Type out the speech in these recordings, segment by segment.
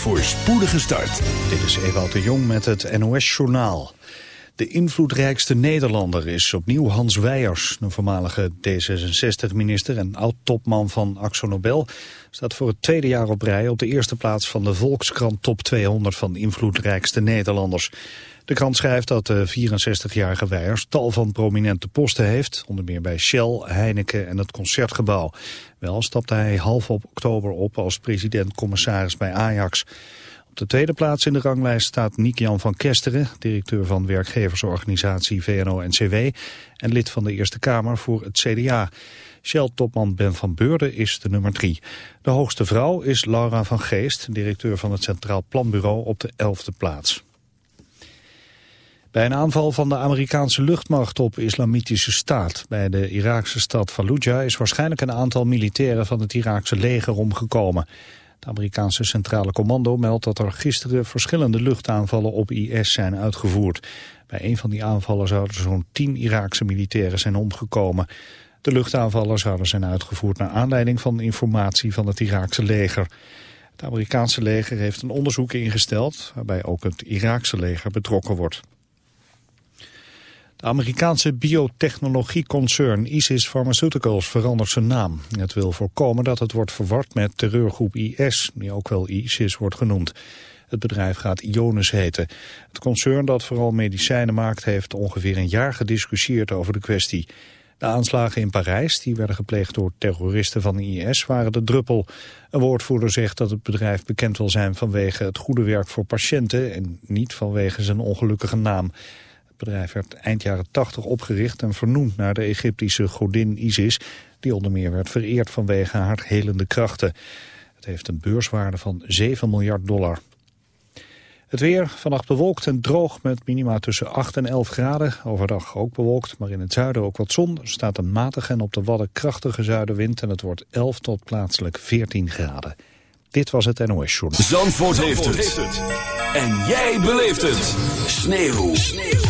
voor spoedige start. Dit is Ewout de Jong met het NOS-journaal. De invloedrijkste Nederlander is opnieuw Hans Weijers. Een voormalige D66-minister en oud-topman van Axo Nobel... staat voor het tweede jaar op rij op de eerste plaats van de Volkskrant Top 200 van invloedrijkste Nederlanders. De krant schrijft dat de 64-jarige Weijers tal van prominente posten heeft, onder meer bij Shell, Heineken en het Concertgebouw. Wel stapte hij half op oktober op als president-commissaris bij Ajax. De tweede plaats in de ranglijst staat Niek-Jan van Kesteren, directeur van werkgeversorganisatie VNO-NCW en lid van de Eerste Kamer voor het CDA. Shell-topman Ben van Beurden is de nummer drie. De hoogste vrouw is Laura van Geest, directeur van het Centraal Planbureau op de elfde plaats. Bij een aanval van de Amerikaanse luchtmacht op islamitische staat bij de Iraakse stad Fallujah is waarschijnlijk een aantal militairen van het Iraakse leger omgekomen. Het Amerikaanse Centrale Commando meldt dat er gisteren verschillende luchtaanvallen op IS zijn uitgevoerd. Bij een van die aanvallen zouden zo'n tien Iraakse militairen zijn omgekomen. De luchtaanvallen zouden zijn uitgevoerd naar aanleiding van informatie van het Iraakse leger. Het Amerikaanse leger heeft een onderzoek ingesteld waarbij ook het Iraakse leger betrokken wordt. De Amerikaanse biotechnologieconcern ISIS Pharmaceuticals verandert zijn naam. Het wil voorkomen dat het wordt verward met terreurgroep IS, die ook wel ISIS wordt genoemd. Het bedrijf gaat Ionis heten. Het concern dat vooral medicijnen maakt heeft ongeveer een jaar gediscussieerd over de kwestie. De aanslagen in Parijs, die werden gepleegd door terroristen van IS, waren de druppel. Een woordvoerder zegt dat het bedrijf bekend wil zijn vanwege het goede werk voor patiënten en niet vanwege zijn ongelukkige naam. Het bedrijf werd eind jaren 80 opgericht en vernoemd naar de Egyptische godin Isis, die onder meer werd vereerd vanwege haar helende krachten. Het heeft een beurswaarde van 7 miljard dollar. Het weer, vannacht bewolkt en droog met minima tussen 8 en 11 graden. Overdag ook bewolkt, maar in het zuiden ook wat zon. Er staat een matige en op de wadden krachtige zuidenwind en het wordt 11 tot plaatselijk 14 graden. Dit was het NOS Journal. Zandvoort, Zandvoort heeft, het. En jij beleeft het. Sneeuw. Sneeuw.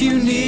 if you need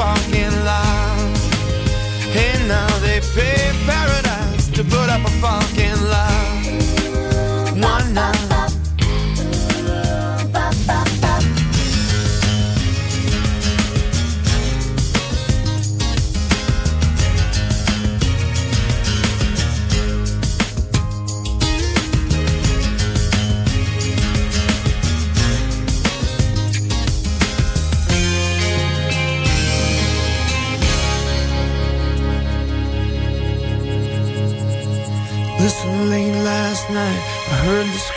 parking lot. And now they pay paradise to put up a fucking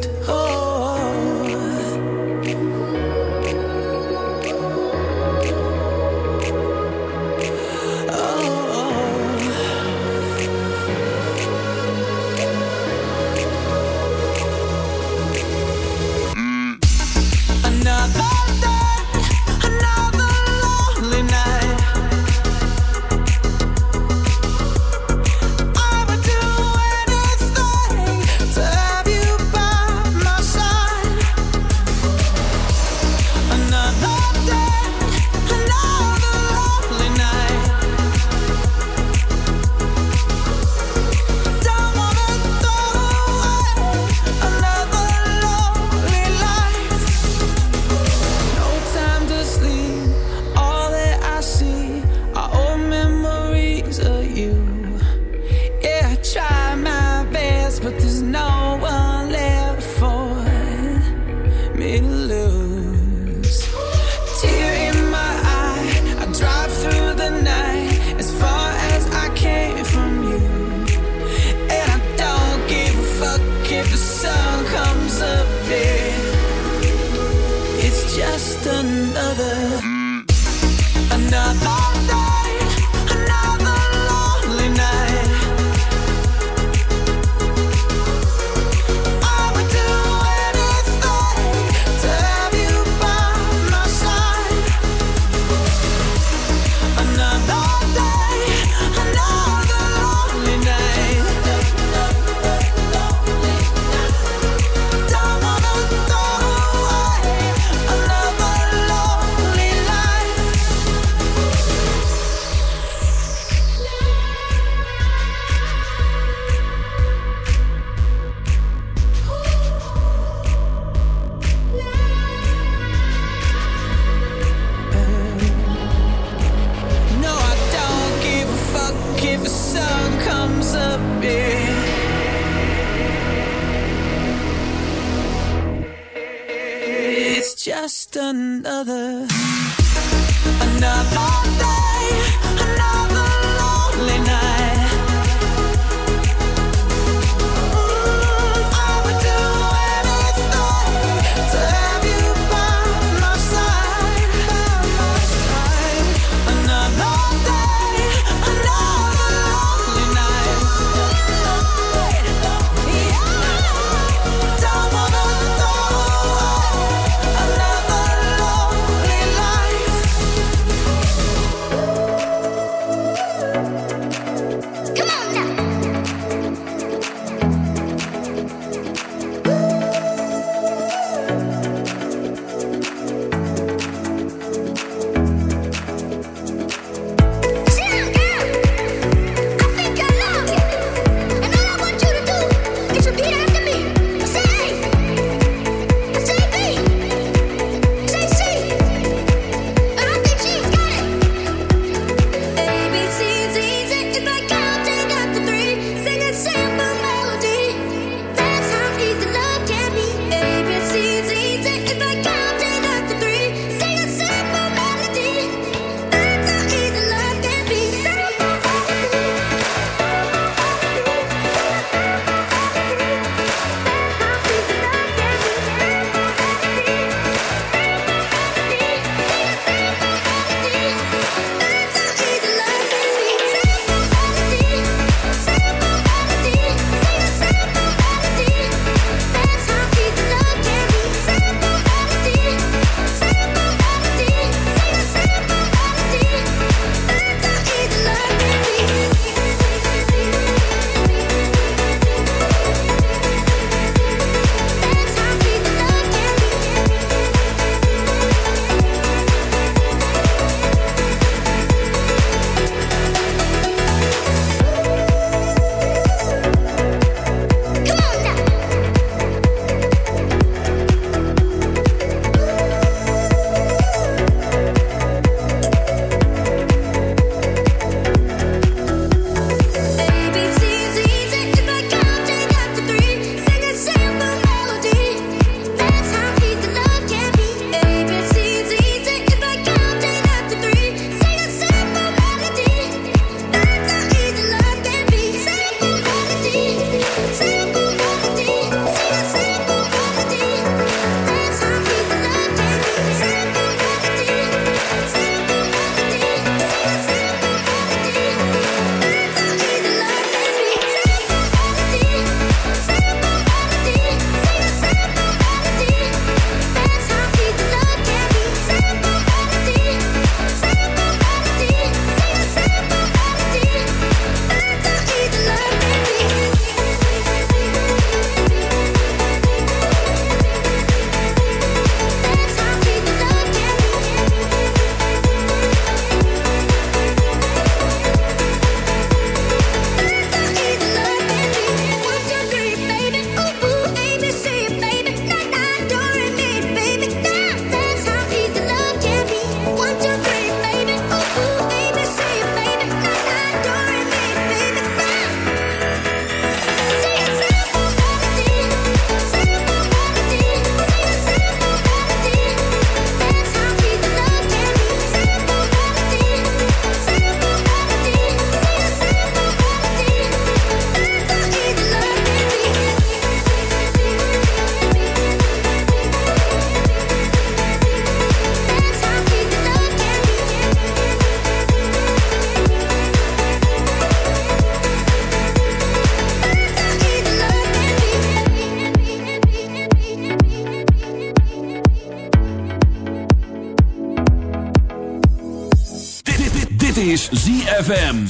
Oh.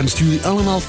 Wenst jullie allemaal